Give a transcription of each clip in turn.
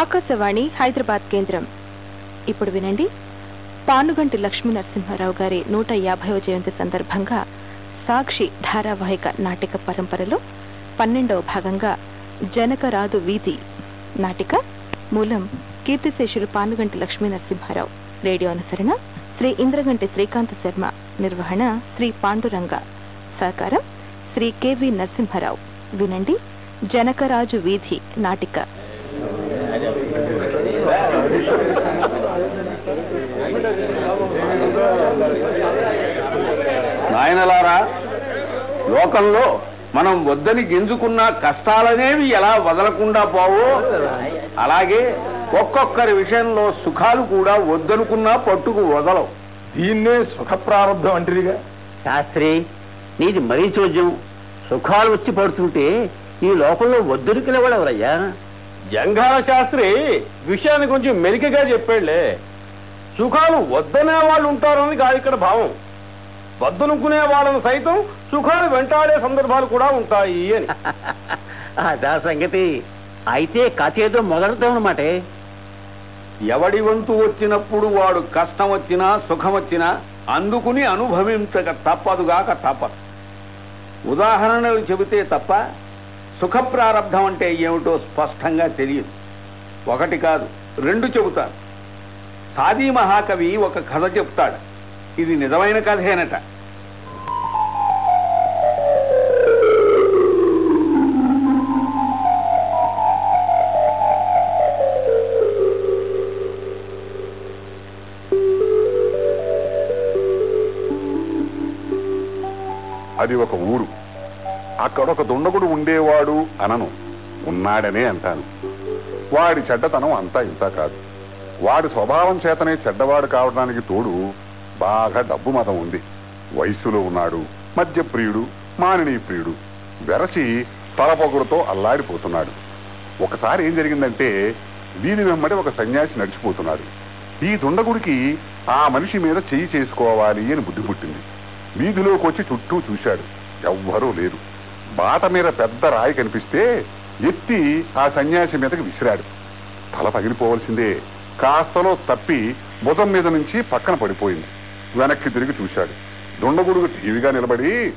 ఆకాశవాణి హైదరాబాద్ కేంద్రం. ఇప్పుడు వినండి. పానుగంటి లక్ష్మీ నరసింహారావు గారి నూట యాభైవ జయంతి సందర్భంగా సాక్షి ధారావాహిక నాటిక పరంపరలో పన్నెండవ భాగంగా జనకరాదు వీధి నాటిక మూలం కీర్తిశేషులు పానుగంటి లక్ష్మీ నరసింహారావు. రేడియో అనుసరణ శ్రీ ఇంద్రగంటి శ్రీకాంత్ శర్మ. నిర్వహణ శ్రీ పాండురంగ. సహకారం శ్రీ కెవి నరసింహారావు. వినండి. జనకరాజు వీధి నాటిక. నాయనలారా లోకంలో మనం వద్దని గింజుకున్న కష్టాలనేవి ఎలా వదలకుండా పోవో అలాగే ఒక్కొక్కరి విషయంలో సుఖాలు కూడా వద్దనుకున్నా పట్టుకు వదలవు. దీన్నే సుఖ ప్రారంభం అంటారుగా. శాస్త్రి నీది మరీ చోద్యం. సుఖాలు వచ్చి పడుతుంటే ఈ లోకంలో వద్దురికి ఎవరయ్యా? జంఘాల శాస్త్రి విషయాన్ని కొంచెం మెలికగా చెప్పాడులే. సుఖాలు వద్దనే వాళ్ళు ఉంటారని కాదు ఇక్కడ భావం. వద్దనుకునే వాళ్ళను సైతం సుఖాలు వెంటాడే సందర్భాలు కూడా ఉంటాయి అని. అదా సంగతి. అయితే కథ ఏదో మొదలుతామన్నమాటే ఎవడి వంతు వచ్చినప్పుడు వాడు కష్టం వచ్చినా సుఖం వచ్చినా అందుకుని అనుభవించక తప్పదుగాక తప్పదు. ఉదాహరణలు చెబితే తప్ప సుఖ ప్రారంధం అంటే ఏమిటో స్పష్టంగా తెలియదు. ఒకటి కాదు రెండు చెబుతాను. సాదీ మహాకవి ఒక కథ చెప్తాడు. ఇది నిజమైన కథేనట. అది ఒక ఊరు. అక్కడ ఒక దుండగుడు ఉండేవాడు అనను. ఉన్నాడనే అంటాను. వాడి చెడ్డతనం అంతా ఇంత కాదు. వాడి స్వభావం చేతనే చెడ్డవాడు కావడానికి తోడు బాగా డబ్బు మతం ఉంది. వయస్సులో ఉన్నాడు మద్యప్రియుడు మానినీ ప్రియుడు వెరసి తలపొగుడుతో అల్లాడిపోతున్నాడు. ఒకసారి ఏం జరిగిందంటే వీధి వెంబడి ఒక సన్యాసి నడిచిపోతున్నాడు. ఈ దుండగుడికి ఆ మనిషి మీద చెయ్యి చేసుకోవాలి అని బుద్ధి పుట్టింది. వీధిలోకి వచ్చి చుట్టూ చూశాడు. ఎవ్వరూ లేరు. బాట మీద పెద్ద రాయి కనిపిస్తే ఎత్తి ఆ సన్యాసి మీదకి విసిరాడు. తల పగిలిపోవలసిందే. కాస్తలో తప్పి భుజం మీద నుంచి పక్కన పడిపోయింది. వెనక్కి తిరిగి చూశాడు. దుండగుడుగు టీవీగా నిలబడి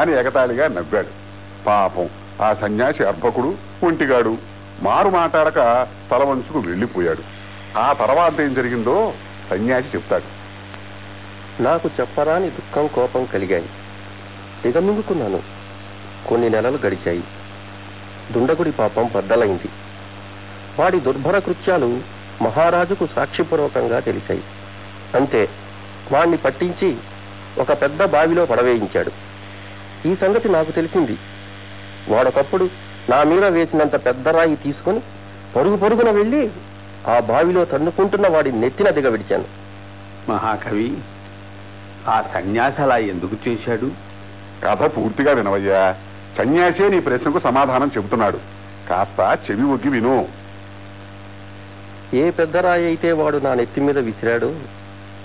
అని ఎగతాళిగా నవ్వాడు. పాపం ఆ సన్యాసి అర్భకుడు ఒంటిగాడు మారు మాట్లాడక తల వంచుకు వెళ్ళిపోయాడు. ఆ తర్వాత ఏం జరిగిందో సన్యాసి చెప్తాడు. నాకు చెప్పరాని దుఃఖం కోపం కలిగాయి. దిగమింగుకున్నాను కొన్ని నెలలు గడిచాయి. దుండగుడి పాపం బద్దలైంది వాడి దుర్భర కృత్యాలు మహారాజుకు సాక్షిపూర్వకంగా తెలిసాయి అంతే వాణ్ణి పట్టించి ఒక పెద్ద బావిలో పడవేయించాడు. ఈ సంగతి నాకు తెలిసింది. వాడొకప్పుడు నా మీద వేసినంత పెద్ద రాయి తీసుకొని పరుగు పరుగున వెళ్ళి ఆ బావిలో తన్నుకుంటున్న వాడి నెత్తిన దిగవిడిచాను మహాకవి ఆ సన్యాసలా ఎందుకు చేశాడు? కథ పూర్తిగా వినవయ్యా. సన్యాసే నీ ప్రశ్నకు సమాధానం చెబుతున్నాడు. కాస్త చెవి ఒగ్గి విను. ఏ పెద్ద రాయి అయితే వాడు నా నెత్తి మీద విసిరాడో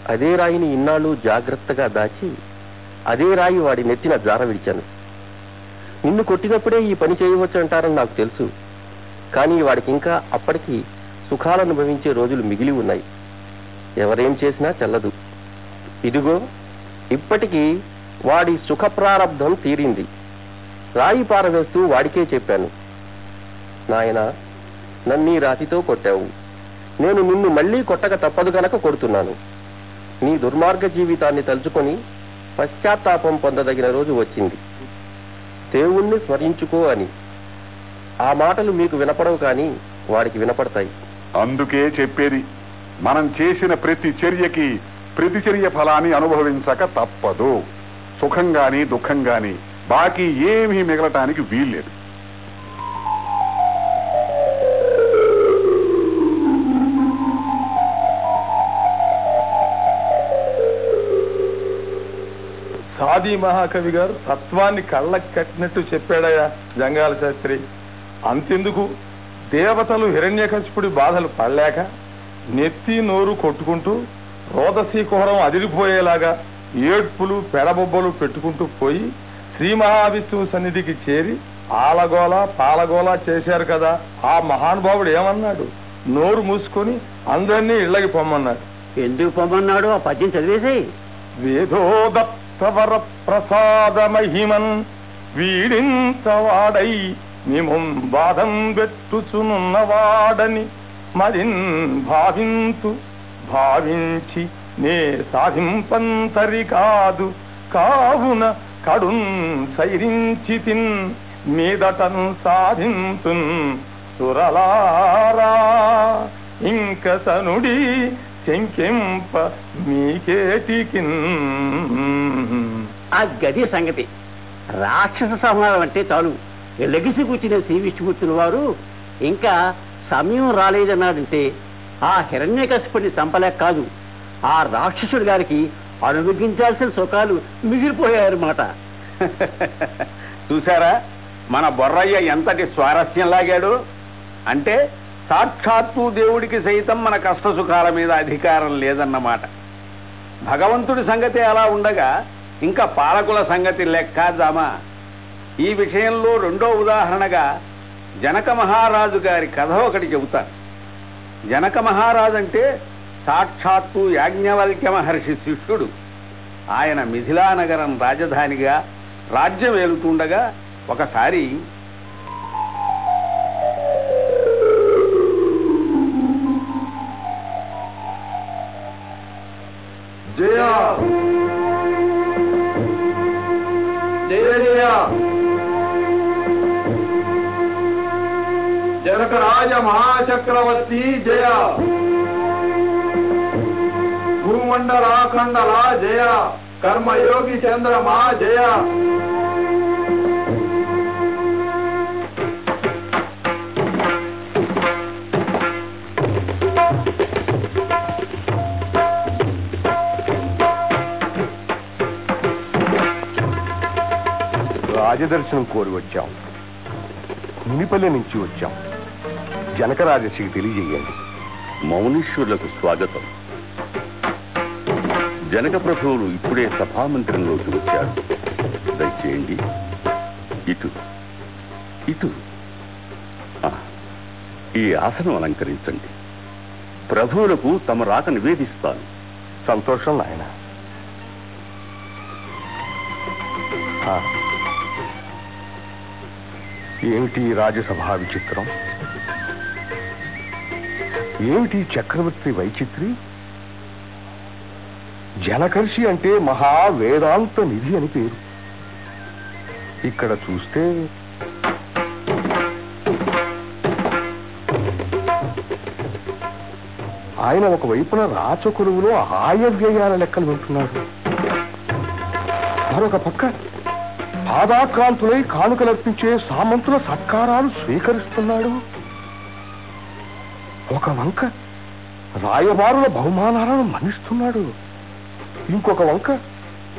అదే రాయిని ఇన్నాళ్ళు జాగ్రత్తగా దాచి అదే రాయి వాడి నెత్తిన జార విడిచాను. నిన్ను కొట్టినప్పుడే ఈ పని చేయవచ్చు అంటారని నాకు తెలుసు. కానీ వాడికి ఇంకా అప్పటికి సుఖాలనుభవించే రోజులు మిగిలి ఉన్నాయి. ఎవరేం చేసినా చల్లదు. ఇదిగో ఇప్పటికీ వాడి సుఖ ప్రారంధం తీరింది. రాయి పారవేస్తూ వాడికే చెప్పాను. నాయన నన్నీ రాతితో కొట్టావు. నేను నిన్ను మళ్ళీ కొట్టక తప్పదు గనక కొడుతున్నాను. నీ దుర్మార్గ జీవితాన్ని తలుచుకొని పశ్చాత్తాపం పొందదగిన రోజు వచ్చింది. దేవుణ్ణి స్మరించుకో అని. ఆ మాటలు మీకు వినపడవు కానీ వాడికి వినపడతాయి. అందుకే చెప్పేది మనం చేసిన ప్రతి చర్యకి ప్రతిచర్య ఫలాన్ని అనుభవించక తప్పదు. సుఖం కానీ దుఃఖం కానీ బాకీ ఏమీ మిగలటానికి వీల్లేదు. సాది మహాకవి గారు తత్వాన్ని కళ్ళకు కట్టినట్టు చెప్పాడయా జంగాల శాస్త్రి. అంతెందుకు? దేవతలు హిరణ్యకశిపుడి బాధలు పడలేక నెత్తి నోరు కొట్టుకుంటూ రోదసీ కుహరం అదిరిపోయేలాగా ఏడ్పులు పెడబొబ్బలు పెట్టుకుంటూ పోయి శ్రీ మహావిష్ణువు సన్నిధికి చేరి ఆలగోల పాలగోల చేశారు కదా. ఆ మహానుభావుడు ఏమన్నాడు? నోరు మూసుకొని అందరినీ ఇళ్ళకి పొమ్మన్నాడు. ఎందుకు పొమ్మన్నాడు? ఆ పద్యం చదివేసేయి. వేదోదత్తవర ప్రసాద మహిమన్ వీడింతవాడై మిముం బాధం పెట్టుచునున్నవాడని మరిన్ భావింతు భావించి నే సాధింపంతరి కాదు కావున కడున్ సైరించి తిన్ మీదటన్ సాధింతున్ సురలారా. ఇంక సనుడి చెంకెంప మీకేటికిన్ ఆ గది సంగతి. రాక్షస సంహారం అంటే చాలు. లెగిసి కూర్చున్న శ్రీ విష్ణుమూర్తుల వారు ఇంకా సమయం రాలేదన్నాడంటే ఆ హిరణ్యకశిపుని చంపలేక కాదు. ఆ రాక్షసుడి గారికి అనుభవించాల్సిన సుఖాలు మిగిలిపోయాయన్నమాట. చూసారా మన బొర్రయ్య ఎంతటి స్వారస్యం లాగాడు? అంటే సాక్షాత్తు దేవుడికి సైతం మన కష్ట సుఖాల మీద అధికారం లేదన్నమాట. భగవంతుడి సంగతి అలా ఉండగా ఇంకా పాలకుల సంగతి లెక్క జామా. ఈ విషయంలో రెండో ఉదాహరణగా జనక మహారాజు గారి కథ ఒకటి చెబుతాను. జనక మహారాజు అంటే సాక్షాత్తు యాజ్ఞవల్క్య మహర్షి శిష్యుడు. ఆయన మిథిలా నగరం రాజధానిగా రాజ్యం ఏలుతుండగా ఒకసారి జయ! జయ జయ! మహాచక్రవర్తి జయ! భూమండలాఖండల జయ. కర్మయోగి చంద్రమా జయ. రాజదర్శనం కోరి వచ్చాం. మునిపల్లి నుంచి వచ్చాం. జనకరాజశ్రీకి తెలియజేయండి. మౌనీశ్వరులకు స్వాగతం. జనక ప్రభువులు ఇప్పుడే సభామందిరంలోకి వచ్చారు. దయచేయండి. ఇటు. ఇటు. ఈ ఆసనం అలంకరించండి. ప్రభువులకు తమ రాక నివేదిస్తాను. సంతోషం ఆయన ఏమిటి ఈ విచిత్రం? ఏమిటి చక్రవర్తి వైచిత్రి? జనకర్షి అంటే మహా వేదాంత నిధి అని పేరు. ఇక్కడ చూస్తే ఆయన ఒక వైపున రాచకొలువులో ఆయవ్యయాల లెక్కలు వింటున్నాడు మరొక పక్క పాదాక్రాంతులై కానుకలర్పించే సామంతుల సత్కారాలు స్వీకరిస్తున్నాడు. ఒక వంక రాయబారుల బహుమానాలను మన్నిస్తున్నాడు. ఇంకొక వంక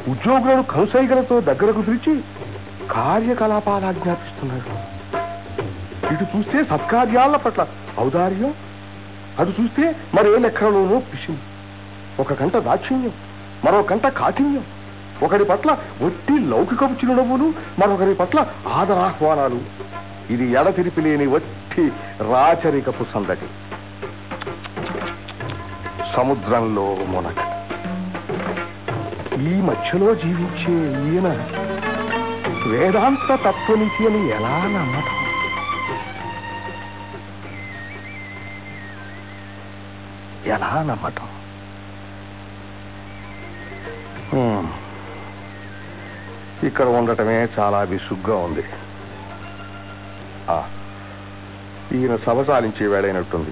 ఉద్యోగులను కనుసైగలతో దగ్గరకు పిలిచి కార్యకలాపాలు ఆజ్ఞాపిస్తున్నాడు ఇటు చూస్తే సత్కార్యాల పట్ల ఔదార్యం అటు చూస్తే మరే లెక్కలోనూ పిషిం ఒక గంట దాక్షిణ్యం మరో గంట కాఠిన్యం. ఒకరి పట్ల ఒట్టి లౌకికపు చిరునవ్వులు మరొకరి పట్ల ఆదరాహ్వానాలు. ఇది ఎడతిరిపి లేని వట్టి రాచరికపు సందడి. సముద్రంలో మునక. ఈ మధ్యలో జీవించే ఈయన వేదాంత తత్వనిధి అని ఎలా నమ్మటం? ఎలా నమ్మటం? ఇక్కడ ఉండటమే చాలా విసుగ్గా ఉంది. ఆ, ఈయన సభ సాలించే వేళైనట్టుంది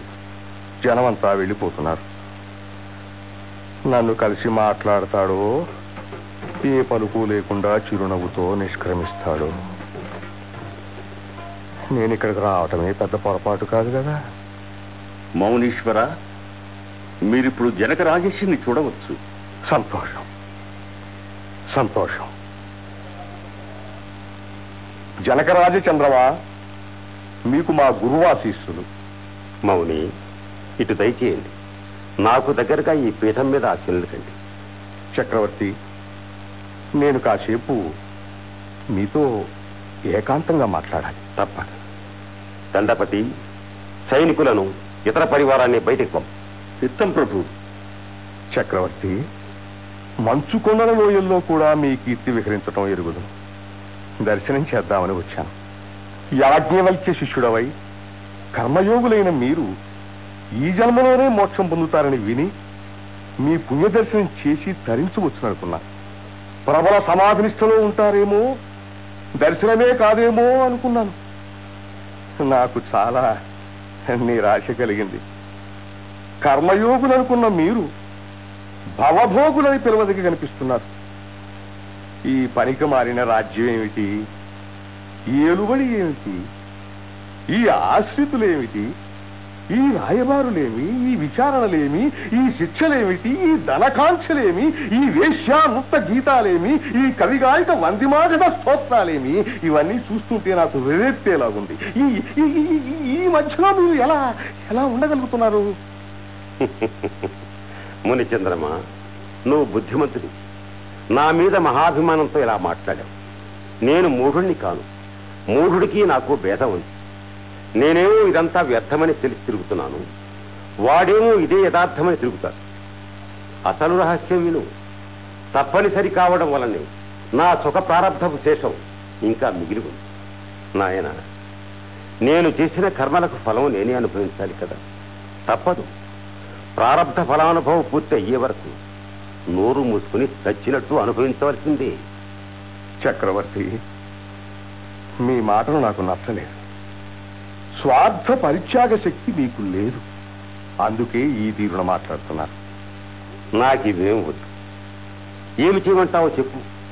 జనమంతా వెళ్ళిపోతున్నారు. నన్ను కలిసి మాట్లాడతాడో ఏ పలుకు లేకుండా చిరునవ్వుతో నిష్క్రమిస్తాడు. నేను ఇక్కడికి రావటమే పెద్ద పొరపాటు కాదు కదా? మౌనీశ్వర మీరిప్పుడు జనక రాజేశ్వరిని చూడవచ్చు. సంతోషం. సంతోషం. జనకరాజ చంద్రమా మీకు మా గురువాశీస్సులు. మౌని ఇటు దయచేయండి. నాకు దగ్గరగా ఈ పీఠం మీద ఆశీనులకండి చక్రవర్తి నేను కాసేపు మీతో ఏకాంతంగా మాట్లాడాలి. తప్ప దండపతి సైనికులను ఇతర పరివారాన్ని బయటికి పంపు. చిత్తం ప్రభు. చక్రవర్తి మంచు కొండల లోయల్లో కూడా మీ కీర్తి విహరించటం ఎరుగుదు దర్శనం చేద్దామని వచ్చాను. యాజ్ఞవల్క్య శిష్యుడవై కర్మయోగులైన మీరు ఈ జన్మలోనే మోక్షం పొందుతారని విని మీ పుణ్యదర్శనం చేసి చేసి తరించవచ్చుననుకున్నా ప్రబల సమాధినిష్టలో ఉంటారేమో దర్శనమే కాదేమో అనుకున్నాను. నాకు చాలా నిరాశ కలిగింది. కర్మయోగులనుకున్న మీరు భవభోగులని పిలవదికి కనిపిస్తున్నారు. ఈ పనికి మారిన రాజ్యం ఏమిటి? ఈ ఏమిటి? ఈ ఆశ్రితులేమిటి ఈ రాయబారులేమి ఈ విచారణలేమి ఈ శిక్షలేమిటి ఈ ధనకాంక్షలేమి ఈ వేశ్యాముక్త గీతాలేమి ఈ కవిగాయక వందిమాగత స్తోత్రాలేమి ఇవన్నీ చూస్తుంటే నాకు వెరెత్తేలాగుంది ఈ ఈ- ఈ- మధ్యలో మీరు ఎలా ఎలా ఉండగలుగుతున్నారు? మునిచంద్రమా నువ్వు బుద్ధిమంతుడి. నా మీద మహాభిమానంతో ఇలా మాట్లాడావు. నేను మూఢుణ్ణి కాను. మూఢుడికి నాకు భేదం ఉంది. నేనేమో ఇదంతా వ్యర్థమని తెలిసి తిరుగుతున్నాను. వాడేమో ఇదే యథార్థమని తిరుగుతాడు అసలు రహస్యం విను. తప్పనిసరి కావడం వలనే నా సుఖ ప్రారంభపు శేషం ఇంకా మిగిలి ఉంది. నాయన నేను చేసిన కర్మలకు ఫలం నేనే అనుభవించాలి కదా. తప్పదు. ప్రారంభ ఫలానుభవం పూర్తి అయ్యే వరకు నోరు మూసుకుని చచ్చినట్టు అనుభవించవలసిందే. చక్రవర్తి మీ మాటలు నాకు నచ్చలేదు. స్వార్థ పరిత్యాగ శక్తి మీకు లేదు. అందుకే ఈ తీరున మాట్లాడుతున్నారు నాకు ఇదేం వద్దు. ఏమి చేయమంటావో చెప్పు.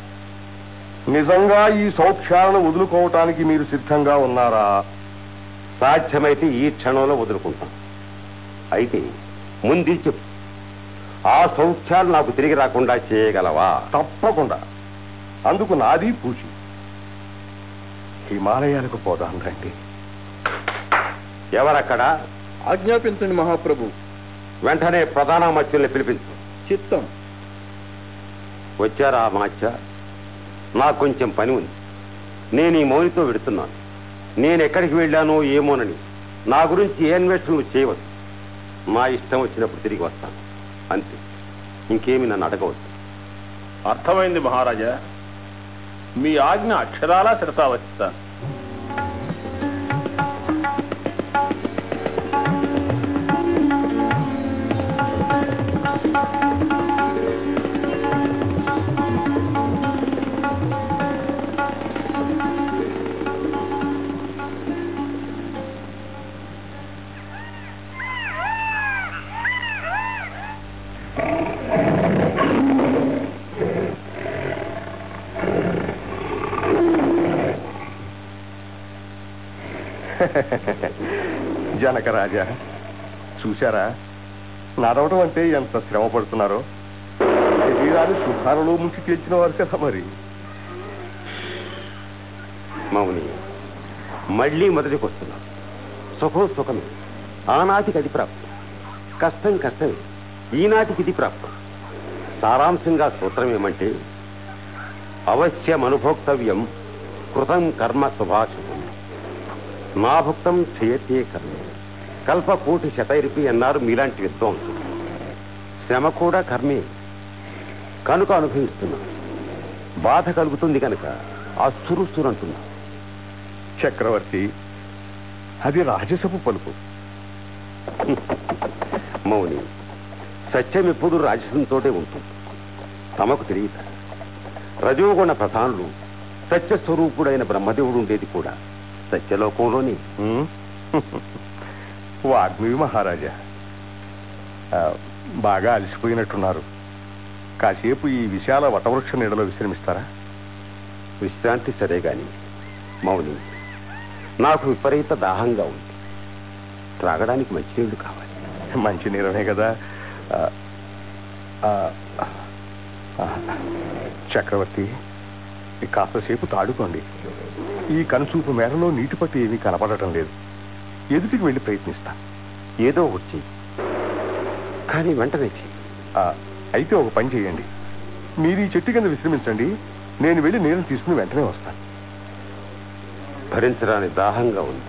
నిజంగా ఈ సౌఖ్యాలను వదులుకోవటానికి మీరు సిద్ధంగా ఉన్నారా? సాధ్యమైతే ఈ క్షణంలో వదులుకుంటాం అయితే ముందు చెప్పు. ఆ సౌఖ్యాలు నాకు తిరిగి రాకుండా చేయగలవా? తప్పకుండా. అందుకు నాది పూచి. హిమాలయాలకు పోదాం రండి. ఎవరక్కడ? ఆజ్ఞాపించండి మహాప్రభు. వెంటనే ప్రధాన మత్స్యుల్ని పిలిపించు. చిత్తం. వచ్చారా మాచ? నాకు కొంచెం పని ఉంది. నేను ఈ మౌనితో వెడుతున్నాను. నేను ఎక్కడికి వెళ్ళానో ఏమోనని. నా గురించి ఏ అన్వేషణలు చేయవద్దు. నా ఇష్టం వచ్చినప్పుడు తిరిగి వస్తాను. అంతే. ఇంకేమి నన్ను అడగవద్దు. అర్థమైంది మహారాజా. మీ ఆజ్ఞ అక్షరాలా శిరసావహిస్తాను జనకరాజా చూశారా? నడవటం అంటే ఎంత శ్రమ పడుతున్నారో? శరీరాన్ని సుఖాలలో ముంచి తేల్చిన వారు కదా మరి. మౌని మళ్ళీ మొదటికి వస్తున్నాను సుఖం సుఖమే ఆనాటికి అది ప్రాప్తం. కష్టం కష్టమే ఈనాటికి ఇది ప్రాప్తం. సారాంశంగా సూత్రం ఏమంటే అవశ్యం అనుభోక్తవ్యం కృతం కర్మ శుభాశుభం నాభుక్తం క్షయతే కర్మ. కల్పకోటి శతైరిపి అన్నారు మీలాంటి విద్వాంసులు శ్రమ కూడా కర్మే. కనుక అనుభవిస్తున్నా. బాధ కలుగుతుంది కనుక అస్తురుస్తురంటున్నా చక్రవర్తి అది రాజసపు పలుకు. మౌని సత్యం ఎప్పుడు రాజసంతోటే ఉంటుంది. తమకు తెలియదు? రజోగుణ ప్రధానులు సత్యస్వరూపుడైన బ్రహ్మదేవుడు ఉండేది కూడా. సత్యలోకంలోనే? ఉమ్. వాగ్మి మహారాజా. బాగా అలసిపోయినట్టున్నారు. కాసేపు ఈ విశాల వటవృక్ష నీడలో విశ్రమిస్తారా? విశ్రాంతి సరే గాని మౌని నాకు విపరీత దాహంగా ఉంది. త్రాగడానికి మంచినీళ్ళు కావాలి. మంచి నీరమే కదా చక్రవర్తి కాస్తసేపు తాడుకోండి ఈ కనుచూపు మేరలో నీటి పట్టు ఏమీ కనపడటం లేదు. ఎదుటికి వెళ్ళి ప్రయత్నిస్తా. ఏదో చెయ్యి. కానీ వెంటనే చెయ్యి. ఆ, అయితే ఒక పని చేయండి. మీరు ఈ చెట్టు కింద విశ్రమించండి. నేను వెళ్ళి నీరు తీసుకుని వెంటనే వస్తాను. భరించరాని దాహంగా ఉంది.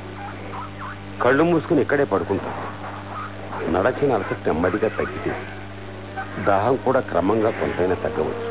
కళ్ళు మూసుకుని ఇక్కడే పడుకుంటా. నడచిన అలసట నెమ్మదిగా తగ్గితే దాహం కూడా క్రమంగా కొంతైనా తగ్గవచ్చు.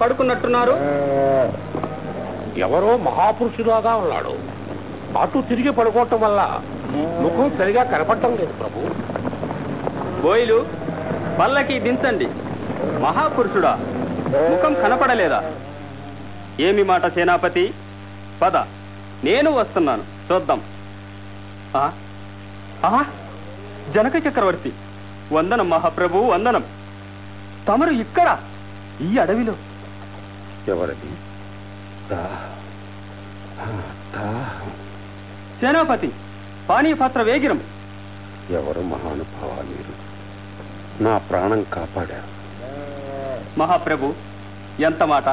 పడుకున్నట్టున్నారు. ఎవరో మహాపురుషులాగా ఉన్నాడు. అటు తిరిగి పడుకోవటం వల్ల ముఖం సరిగా కనపడటం లేదు ప్రభు. బోయిలు పల్లకి దించండి. మహాపురుషుడా ముఖం కనపడలేదా? ఏమి మాట సేనాపతి? పద నేను వస్తున్నాను. చూద్దాం. ఆ? ఆ? జనక చక్రవర్తి వందనం మహాప్రభు వందనం. తమరు ఇక్కడ ఈ అడవిలో. ఎవరది సేనాపతి పానీయ పాత్ర వేగిరం. ఎవరు మహానుభావ మీరు నా ప్రాణం కాపాడారు. మహాప్రభు ఎంత మాట?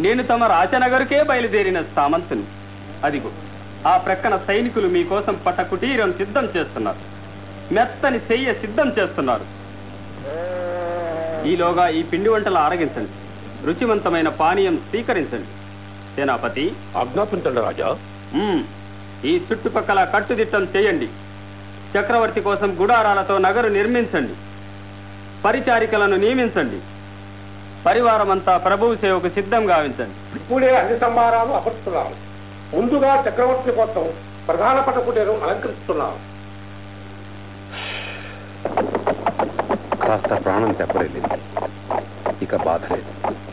నేను తమ రాజనగరుకే బయలుదేరిన సామంతుని. అదిగో ఆ ప్రక్కన సైనికులు మీకోసం పట్ట కుటీరం సిద్ధం చేస్తున్నారు. మెత్తని చెయ్య సిద్ధం చేస్తున్నారు. ఈలోగా ఈ పిండి వంటలు ఆరగించండి. రుచివంతమైన పానీయం స్వీకరించండి. సేనాపతి ఆజ్ఞాపించండి రాజా. ఈ చుట్టుపక్కల కట్టుదిట్టం చేయండి. చక్రవర్తి కోసం గుడారాలతో నగరు నిర్మించండి. పరిచారికలను నియమించండి. పరివారమంతా ప్రభువు సేవకు సిద్ధం గావించండి. ఇప్పుడే అన్ని సంభారాలు అమర్చుతున్నాము ముందుగా చక్రవర్తి కోసం ప్రధాన పటకుటేరు అలంకరిస్తున్నాము కాస్త ప్రాణం తెప్పలేదు ఇక బాధ లేదు.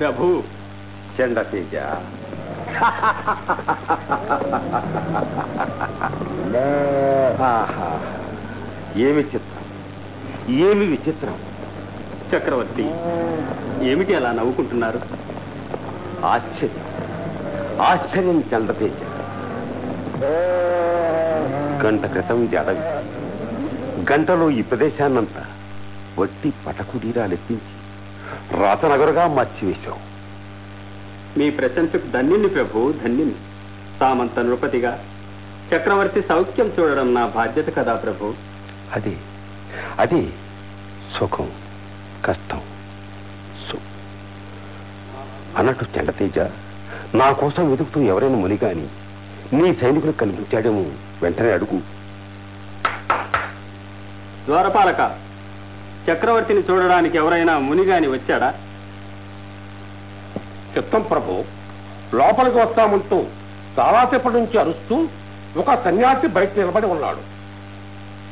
ప్రభు. చెండ తేజ. ఆహా. ఏమి చిత్రం? ఏమి విచిత్రం? చక్రవర్తి ఏమిటి అలా నవ్వుకుంటున్నారు? ఆశ్చర్యం. ఆశ్చర్యం చండతేజ గంట క్రితం అడవి గంటలో ఈ ప్రదేశాన్నంతా వట్టి పటకుడీరాలెత్తించి రాతనగరుగా మార్చివేశావు. మీ ప్రశంసకు ధన్యుని ప్రభు ధన్యుని. తామంత నృపతిగా చక్రవర్తి సౌఖ్యం చూడడం నా బాధ్యత కదా ప్రభు. అదే అదే సుఖం కష్టం అన్నట్టు చెండతేజ నా కోసం వెతుకుతూ ఎవరైనా మునిగాని నీ సైనికులు కనిపించాడేమో వెంటనే అడుగు. ద్వారపాలక. చక్రవర్తిని చూడడానికి ఎవరైనా మునిగాని వచ్చాడా? చిత్తం ప్రభు లోపలికి వస్తామంటూ చాలాసేపటి నుంచి అరుస్తూ ఒక సన్యాసి బయట నిలబడి ఉన్నాడు.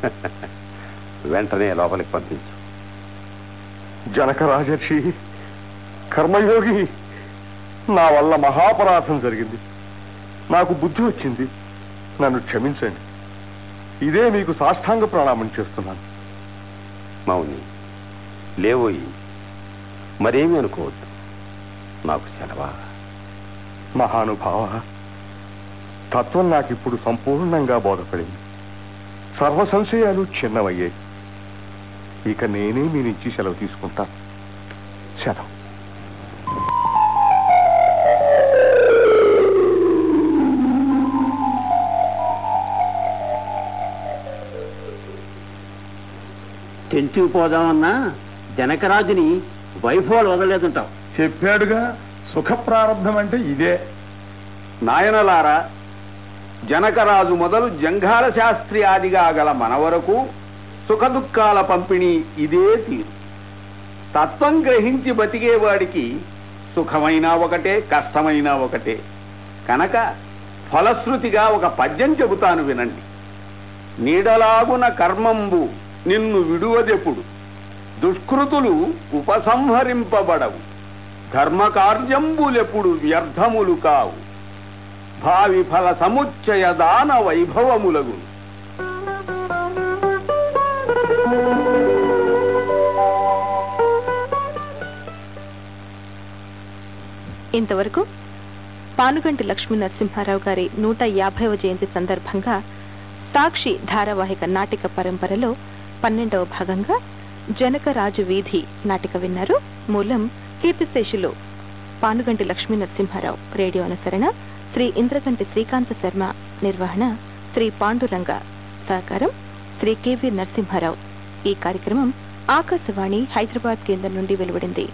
వెంటనే లోపలికి పంపించు. జనక రాజర్షి కర్మయోగి నా వల్ల మహాపరాధం జరిగింది. నాకు బుద్ధి వచ్చింది. నన్ను క్షమించండి. ఇదే మీకు సాష్టాంగ ప్రణామం చేస్తున్నాను. మౌని లేవోయి. మరేమీ అనుకోవద్దు. నాకు సెలవా? మహానుభావ తత్వం నాకిప్పుడు సంపూర్ణంగా బోధపడింది. సర్వ సంశయాలు చిన్నవయ్యాయి. ఇక నేనే మీ నుంచి సెలవు తీసుకుంటాను సెలవు. తెంచుకుపోదామన్నా జనకరాజుని వైభవాలు వదలలేదంటావు. చెప్పాడుగా సుఖ ప్రారంభం అంటే ఇదే. నాయనలారా జనకరాజు మొదలు జంఘాల శాస్త్రి ఆదిగా గల మన వరకు సుఖదుఖాల పంపిణీ ఇదే తీరు. తత్వం గ్రహించి బతికేవాడికి సుఖమైనా ఒకటే కష్టమైనా ఒకటే. కనుక ఫలశ్రుతిగా ఒక పద్యం చెబుతాను వినండి. నీడలాగున కర్మంబు నిన్ను విడువదెప్పుడు? దుష్కృతులు ఉపసంహరింపబడవు. ధర్మకార్యంబులెప్పుడు వ్యర్థములు కావు. భావి ఫల సముచ్చయ దాన వైభవములగు. ఇంతవరకు పానుగంటి లక్ష్మీ నరసింహారావు గారి నూట యాభైవ జయంతి సందర్భంగా సాక్షి ధారావాహిక నాటిక పరంపరలో పన్నెండవ భాగంగా జనకరాజు వీధి నాటిక విన్నారు. మూలం కీర్తిశేషులు పానుగంటి లక్ష్మీ నరసింహారావు. రేడియో అనుసరణ శ్రీ ఇంద్రగంటి శ్రీకాంత శర్మ. నిర్వహణ శ్రీ పాండురంగ. సహకారం శ్రీ కెవి నరసింహారావు. ఈ కార్యక్రమం ఆకాశవాణి హైదరాబాద్ కేంద్రం నుండి వెలువడింది.